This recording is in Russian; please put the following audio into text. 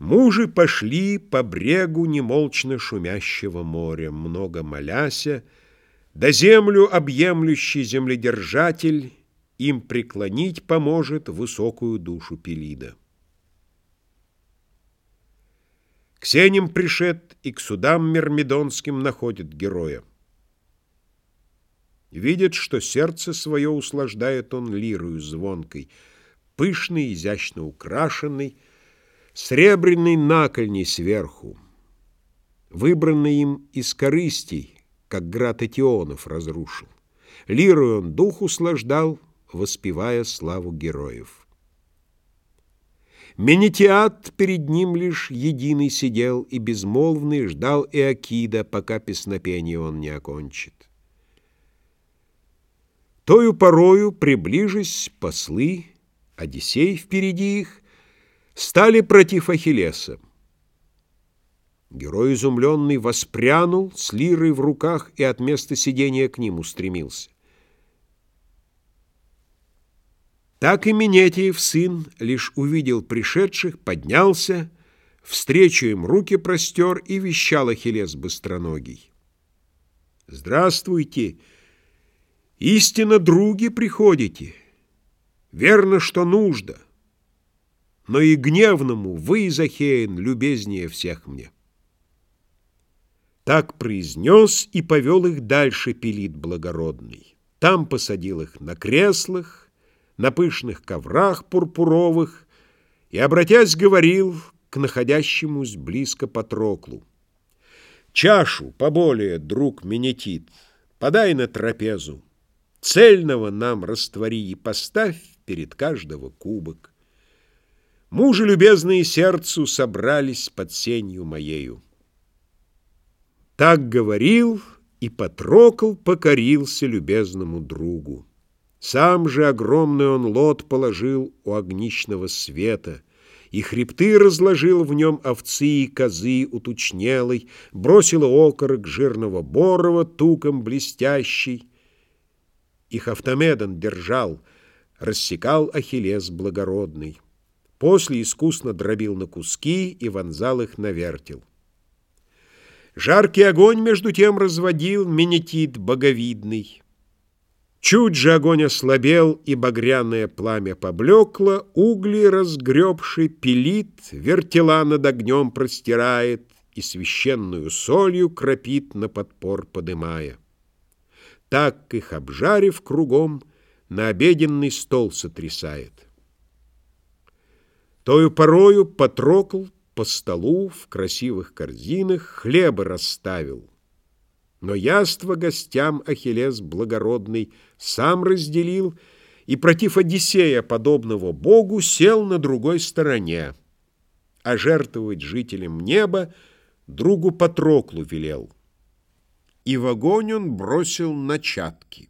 Мужи пошли по брегу немолчно шумящего моря, много моляся, да землю объемлющий земледержатель им преклонить поможет высокую душу Пелида. Сеням пришед и к судам мирмидонским находит героя. Видит, что сердце свое услаждает он лирою звонкой, пышный, изящно украшенный, Сребряный накольни сверху, выбранный им из корыстей, как град Этионов разрушил. Лиру он дух услаждал, воспевая славу героев. Менетиат перед ним лишь единый сидел и безмолвный ждал Иокида, пока песнопение он не окончит. Тою порою, приближись, послы, Одиссей впереди их, стали против Ахиллеса. Герой изумленный воспрянул с лирой в руках и от места сидения к ним устремился. Так и Минетиев сын лишь увидел пришедших, поднялся, встречу им руки простер и вещал Ахиллес быстроногий. «Здравствуйте! Истинно, други, приходите! Верно, что нужда!» Но и гневному вы, Захеин, любезнее всех мне. Так произнес и повел их дальше Пелит благородный. Там посадил их на креслах, на пышных коврах пурпуровых, и, обратясь, говорил к находящемусь близко Патроклу. «Чашу поболее, друг Менетит, подай на трапезу, цельного нам раствори и поставь перед каждого кубок. Мужи любезные сердцу собрались под сенью моею. Так говорил, и Патрокл покорился любезному другу. Сам же огромный он лот положил у огничного света, и хребты разложил в нем овцы и козы утучнелой, бросил окорок жирного борова туком блестящий. Их Автомедан держал, рассекал Ахиллес благородный. После искусно дробил на куски и вонзал их на вертел. Жаркий огонь между тем разводил Менетит боговидный. Чуть же огонь ослабел, и багряное пламя поблекло, угли разгребший пилит, вертела над огнем простирает и священную солью кропит на подпор подымая. Так их обжарив кругом, на обеденный стол сотрясает. Тою порою потрокл по столу в красивых корзинах хлеба расставил. Но яство гостям Ахиллес благородный сам разделил и против Одиссея, подобного богу, сел на другой стороне, а жертвовать жителям неба другу Патроклу велел. И в огонь он бросил начатки.